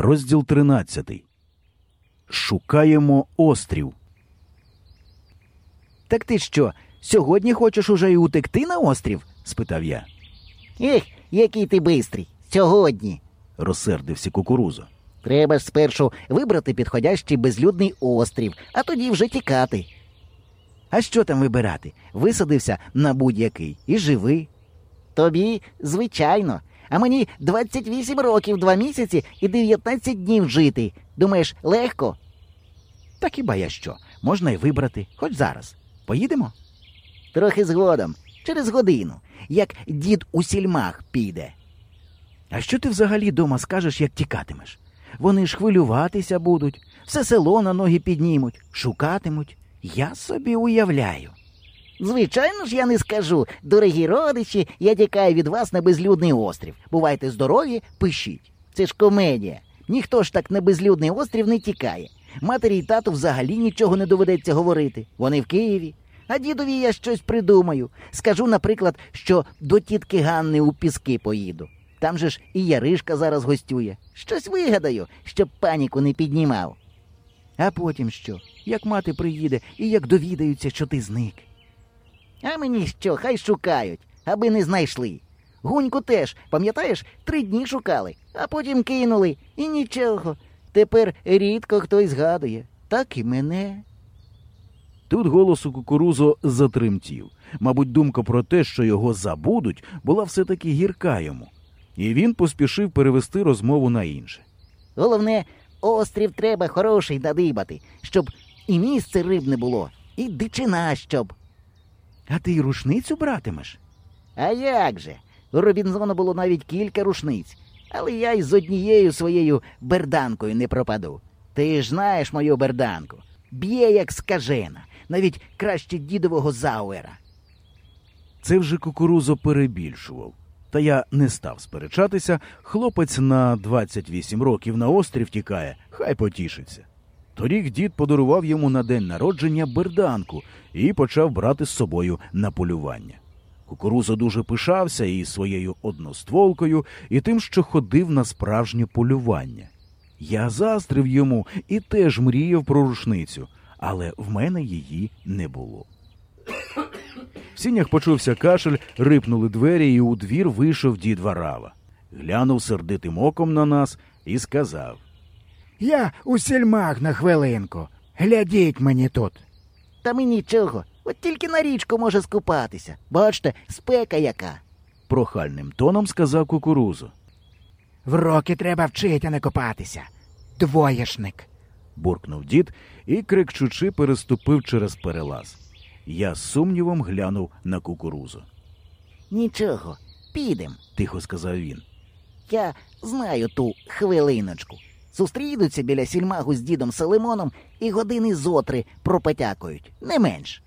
Розділ 13. Шукаємо острів. Так ти що, сьогодні хочеш уже й утекти на острів? спитав я. Ех, який ти бистрий. Сьогодні. Розсердився кукурузо. Треба ж спершу вибрати підходящий безлюдний острів, а тоді вже тікати. А що там вибирати? Висадився на будь-який і живи. Тобі, звичайно. А мені 28 років, 2 місяці і 19 днів жити. Думаєш, легко? Так хіба я що? Можна й вибрати, хоч зараз. Поїдемо? Трохи згодом, через годину, як дід у сільмах піде. А що ти взагалі дома скажеш, як тікатимеш? Вони ж хвилюватися будуть, все село на ноги піднімуть, шукатимуть. Я собі уявляю. Звичайно ж, я не скажу. Дорогі родичі, я тікаю від вас на безлюдний острів. Бувайте здорові, пишіть. Це ж комедія. Ніхто ж так на безлюдний острів не тікає. Матері й тату взагалі нічого не доведеться говорити. Вони в Києві. А дідові я щось придумаю. Скажу, наприклад, що до тітки Ганни у піски поїду. Там же ж і Яришка зараз гостює. Щось вигадаю, щоб паніку не піднімав. А потім що? Як мати приїде і як довідаються, що ти зник. А мені що, хай шукають, аби не знайшли. Гуньку теж, пам'ятаєш, три дні шукали, а потім кинули, і нічого. Тепер рідко хтось згадує. Так і мене. Тут голос у кукурузо затремтів. Мабуть, думка про те, що його забудуть, була все-таки гірка йому. І він поспішив перевести розмову на інше. Головне, острів треба хороший надибати, щоб і місце рибне було, і дичина щоб. А ти й рушницю братимеш? А як же? У Робінзона було навіть кілька рушниць, але я й з однією своєю берданкою не пропаду. Ти ж знаєш мою берданку. Б'є, як скажена, навіть краще дідового зауера. Це вже кукурузо перебільшував. Та я не став сперечатися. Хлопець на 28 років на острів тікає, хай потішиться. Торік дід подарував йому на день народження берданку і почав брати з собою на полювання. Кукурузо дуже пишався і своєю одностволкою, і тим, що ходив на справжнє полювання. Я заздрив йому і теж мріяв про рушницю, але в мене її не було. В сінях почувся кашель, рипнули двері, і у двір вийшов дід Варава. Глянув сердитим оком на нас і сказав Я у сільмах на хвилинку. Глядіть мені тут. Та ми нічого, от тільки на річку може скупатися. Бачте, спека яка. прохальним тоном сказав кукурузо. В роки треба вчити, а не копатися. Двоєшник. буркнув дід і, крикчучи, переступив через перелаз. Я з сумнівом глянув на кукурузу. Нічого, підем. Тихо сказав він. Я знаю ту хвилиночку. Зустрінуться біля сільмагу з дідом Салимоном і години зотри пропотякують, не менш.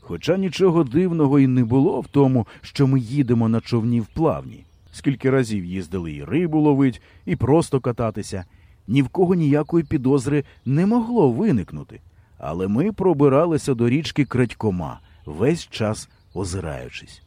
Хоча нічого дивного і не було в тому, що ми їдемо на човні в плавні. Скільки разів їздили і рибу ловить, і просто кататися. Ні в кого ніякої підозри не могло виникнути. Але ми пробиралися до річки Крадькома, весь час озираючись.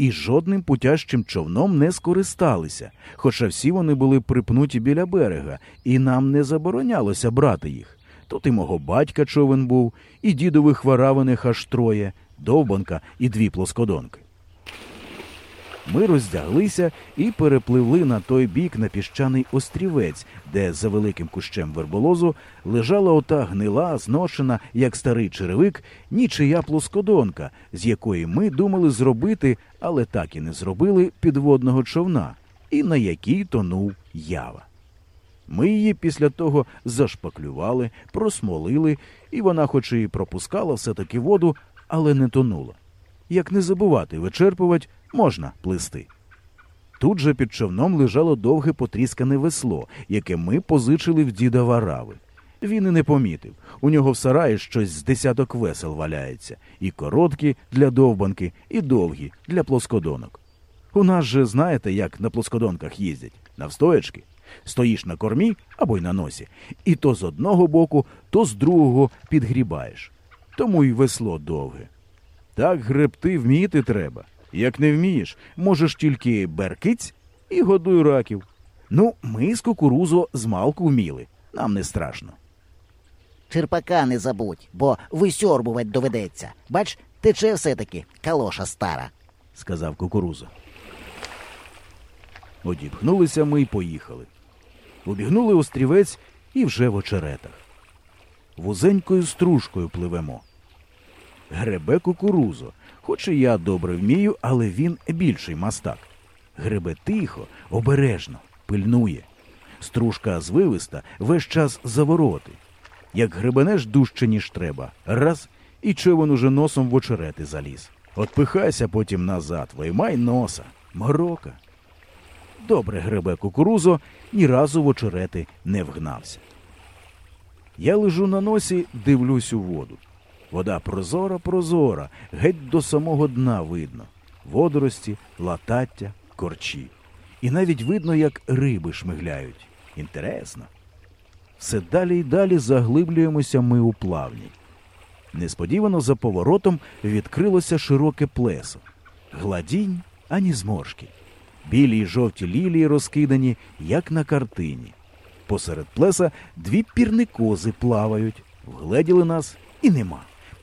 І жодним путящим човном не скористалися, хоча всі вони були припнуті біля берега, і нам не заборонялося брати їх. Тут і мого батька човен був, і дідових варавини аж троє, довбанка і дві плоскодонки. Ми роздяглися і перепливли на той бік на піщаний острівець, де за великим кущем верболозу лежала ота гнила, зношена, як старий черевик, нічия плоскодонка, з якої ми думали зробити, але так і не зробили підводного човна, і на якій тонув ява. Ми її після того зашпаклювали, просмолили, і вона, хоч і пропускала все-таки воду, але не тонула. Як не забувати вичерпувати, можна плисти. Тут же під човном лежало довге потріскане весло, яке ми позичили в діда Варави. Він і не помітив. У нього в сараї щось з десяток весел валяється, і короткі для довбанки, і довгі для плоскодонок. У нас же знаєте, як на плоскодонках їздять навстоячки. Стоїш на кормі або й на носі, і то з одного боку, то з другого підгрібаєш. Тому й весло довге. Так гребти вміти треба. Як не вмієш, можеш тільки беркиць і годуй раків. Ну, ми з кукурузо з малку вміли. Нам не страшно. Черпака не забудь, бо висьорбувать доведеться. Бач, тече все-таки калоша стара. сказав кукуруза. Одіпхнулися ми й поїхали. Обігнули острівець і вже в очеретах. Вузенькою стружкою пливемо. Гребе кукурузо, хоч і я добре вмію, але він більший мастак. Гребе тихо, обережно, пильнує. Стружка звивиста весь час завороти. Як гребенеш дужче, ніж треба, раз, і човен уже носом в очерети заліз. Отпихайся потім назад, виймай носа, морока. Добре гребе кукурузо, ні разу в очерети не вгнався. Я лежу на носі, дивлюсь у воду. Вода прозора, прозора, геть до самого дна видно. Водорості, латаття, корчі. І навіть видно, як риби шмигляють. Інтересно. Все далі й далі заглиблюємося ми у плавні. Несподівано за поворотом відкрилося широке плесо. Гладінь ані зморшки. Білі й жовті лілії розкидані, як на картині. Посеред плеса дві пірникози плавають, вгледіли нас і нема.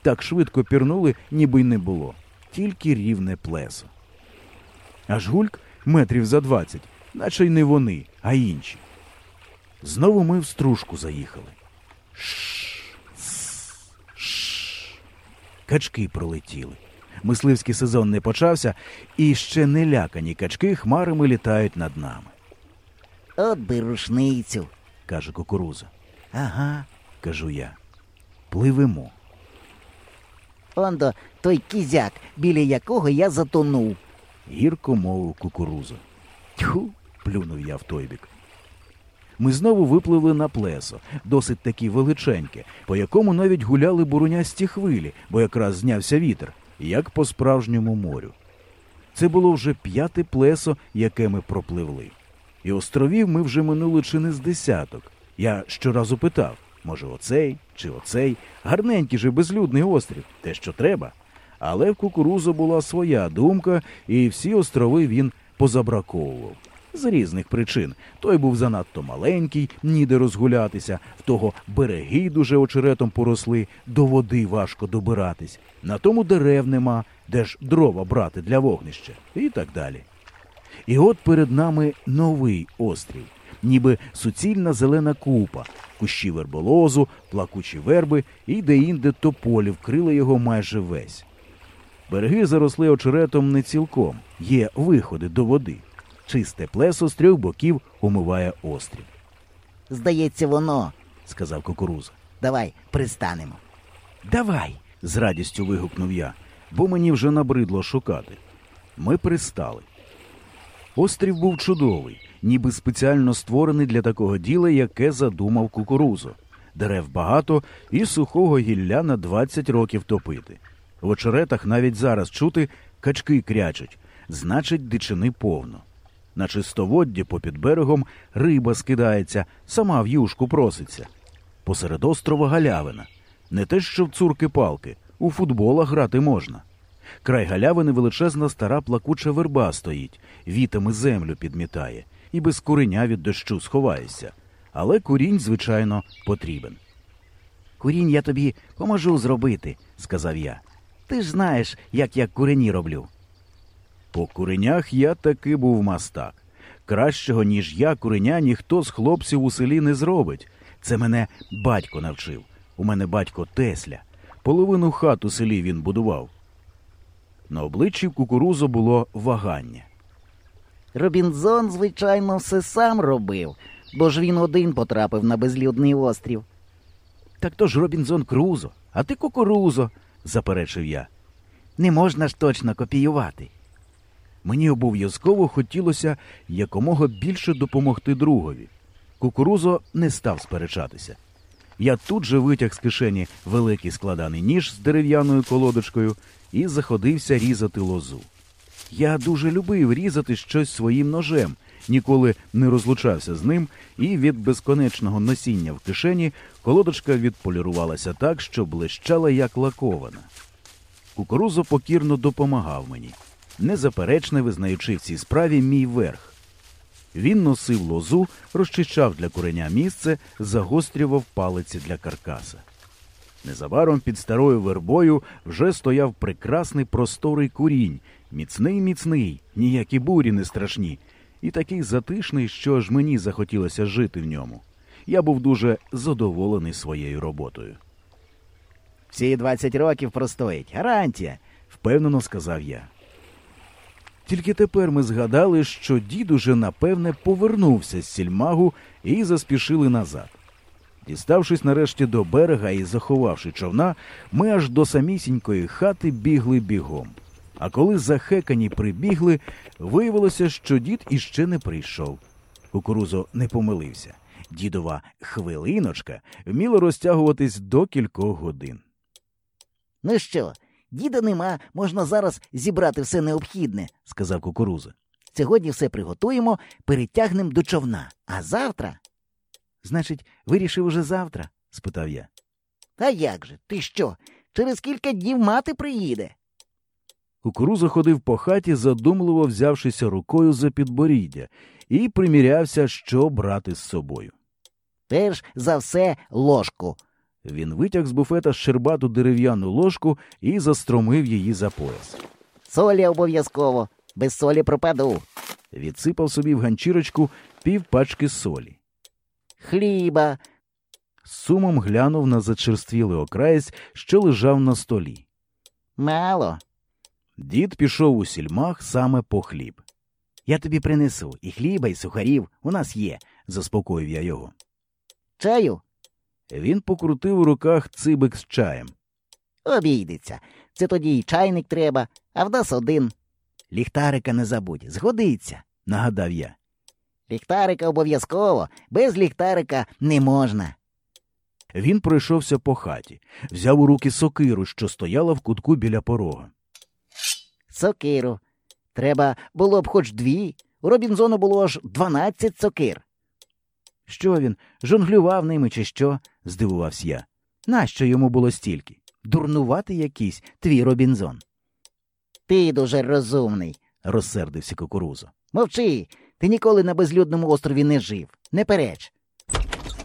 Так швидко пірнули, ніби й не було, тільки рівне плесо. Аж гульк метрів за двадцять, наче й не вони, а інші. Знову ми в стружку заїхали. Шш, шш. Качки пролетіли. Мисливський сезон не почався, і ще не лякані качки хмарами літають над нами, От би рушницю. каже кукуруза. Ага. Кажу я. Пливемо. Ондо той кізяк, біля якого я затонув. Гірко мовив кукуруза. Тьху, плюнув я в той бік. Ми знову випливли на плесо, досить таки величеньке, по якому навіть гуляли бурунясті хвилі, бо якраз знявся вітер, як по справжньому морю. Це було вже п'яте плесо, яке ми пропливли. І островів ми вже минули чи не з десяток. Я щоразу питав, може, оцей чи оцей, гарненький же безлюдний острів, те, що треба. Але в кукурузу була своя думка, і всі острови він позабраковував. З різних причин. Той був занадто маленький, ніде розгулятися, в того береги дуже очеретом поросли, до води важко добиратись. На тому дерев нема, де ж дрова брати для вогнища, і так далі. І от перед нами новий острів, ніби суцільна зелена купа, кущі верболозу, плакучі верби і де-інде тополі вкрили його майже весь. Береги заросли очеретом не цілком, є виходи до води. Чисте плесо з трьох боків умиває острів, Здається, воно. сказав кукуруза. Давай пристанемо. Давай. з радістю вигукнув я, бо мені вже набридло шукати. Ми пристали. Острів був чудовий, ніби спеціально створений для такого діла, яке задумав кукурузо. Дерев багато і сухого гілля на 20 років топити. В очеретах навіть зараз чути качки крячуть, значить, дичини повно. На чистоводді попід берегом риба скидається, сама в юшку проситься. Посеред острова галявина. Не те, що в цурки-палки, у футбола грати можна. Край галявини величезна стара плакуча верба стоїть, вітами землю підмітає, і без куреня від дощу сховаєшся. Але курінь, звичайно, потрібен. Курінь я тобі поможу зробити, сказав я. Ти ж знаєш, як я курені роблю. По куренях я таки був мастак. Кращого, ніж я, куреня ніхто з хлопців у селі не зробить. Це мене батько навчив. У мене батько Тесля. Половину хат у селі він будував. На обличчі кукурузу було вагання. Робінзон, звичайно, все сам робив, бо ж він один потрапив на безлюдний острів. Так то ж Робінзон Крузо, а ти кукурузо, заперечив я. Не можна ж точно копіювати. Мені обов'язково хотілося якомога більше допомогти другові. Кукурузо не став сперечатися. Я тут же витяг з кишені великий складаний ніж з дерев'яною колодочкою і заходився різати лозу. Я дуже любив різати щось своїм ножем, ніколи не розлучався з ним, і від безконечного носіння в кишені колодочка відполірувалася так, що блищала як лакована. Кукурузо покірно допомагав мені, незаперечно визнаючи в цій справі мій верх. Він носив лозу, розчищав для куреня місце, загострював палиці для каркаса. Незабаром під старою вербою вже стояв прекрасний просторий курінь, міцний міцний, ніякі бурі не страшні, і такий затишний, що аж мені захотілося жити в ньому. Я був дуже задоволений своєю роботою. Всі 20 років простоїть. Гарантія. впевнено сказав я. Тільки тепер ми згадали, що дід уже напевне повернувся з сільмагу і заспішили назад. Діставшись нарешті до берега і заховавши човна, ми аж до самісінької хати бігли бігом. А коли захекані прибігли, виявилося, що дід іще не прийшов. Кукурузо не помилився. Дідова хвилиночка вміла розтягуватись до кількох годин. Ну що, діда нема, можна зараз зібрати все необхідне. сказав кукуруза. Сьогодні все приготуємо, перетягнемо до човна. А завтра. Значить, вирішив уже завтра? спитав я. А як же? Ти що? Через кілька днів мати приїде. Кукуруза ходив по хаті, задумливо взявшися рукою за підборіддя, і примірявся, що брати з собою. Перш за все ложку. Він витяг з буфета щербату дерев'яну ложку і застромив її за пояс. Солі обов'язково. Без солі пропаду. Відсипав собі в ганчірочку пів пачки солі. Хліба. Сумом глянув на зачерствілий окраєць, що лежав на столі. Мало. Дід пішов у сільмах саме по хліб. Я тобі принесу і хліба, і сухарів. У нас є, Заспокоїв я його. Чаю Він покрутив у руках цибик з чаєм. обійдеться. Це тоді й чайник треба, а в нас один. ліхтарика не забудь. Згодиться. Нагадав я. Ліхтарика обов'язково. Без ліхтарика не можна. Він пройшовся по хаті, взяв у руки сокиру, що стояла в кутку біля порога. Сокиру. Треба було б хоч дві. У Робінзону було аж дванадцять сокир. Що він, жонглював ними чи що? здивувався я. Нащо йому було стільки? Дурнувати якийсь твій Робінзон. Ти дуже розумний. Розсердився кукуруза. Мовчи. Ти ніколи на безлюдному острові не жив. Не переч.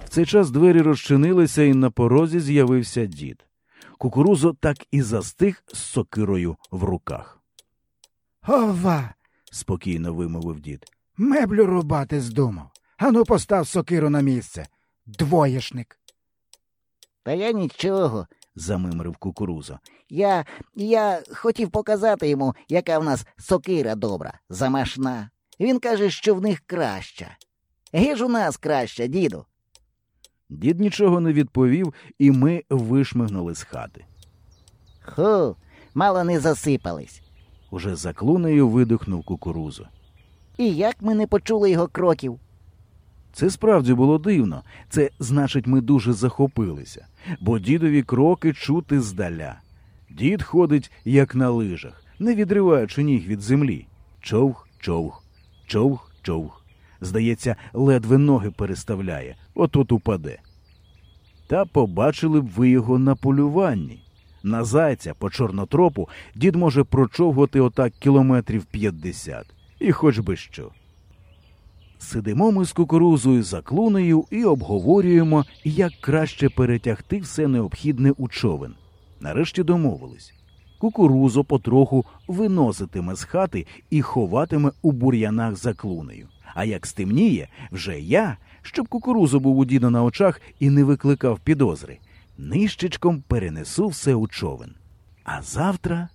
В цей час двері розчинилися, і на порозі з'явився дід. Кукурузо так і застиг з сокирою в руках. Ова, Спокійно вимовив дід. меблю рубати здумав. Ану, постав сокиру на місце. Двоєшник. Та я нічого. замимрив кукурузо. Я. я хотів показати йому, яка в нас сокира добра, замашна. Він каже, що в них краща. Ге ж у нас краща, діду. Дід нічого не відповів, і ми вишмигнули з хати. Ху, мало не засипались. Уже за клунею видихнув кукурузо. І як ми не почули його кроків? Це справді було дивно. Це значить, ми дуже захопилися, бо дідові кроки чути здаля. Дід ходить, як на лижах, не відриваючи ніг від землі. Човх, човх, човх, човх. Здається, ледве ноги переставляє, от-от упаде. Та побачили б ви його на полюванні. На зайця по чорнотропу дід може прочовгати отак кілометрів п'ятдесят. І хоч би що. Сидимо ми з кукурузою за клунею і обговорюємо, як краще перетягти все необхідне у човен. Нарешті домовились. Кукурузо потроху виноситиме з хати і ховатиме у бур'янах за клунею. А як стемніє, вже я, щоб кукурузо був у діда на очах і не викликав підозри, нищечком перенесу все у човен. А завтра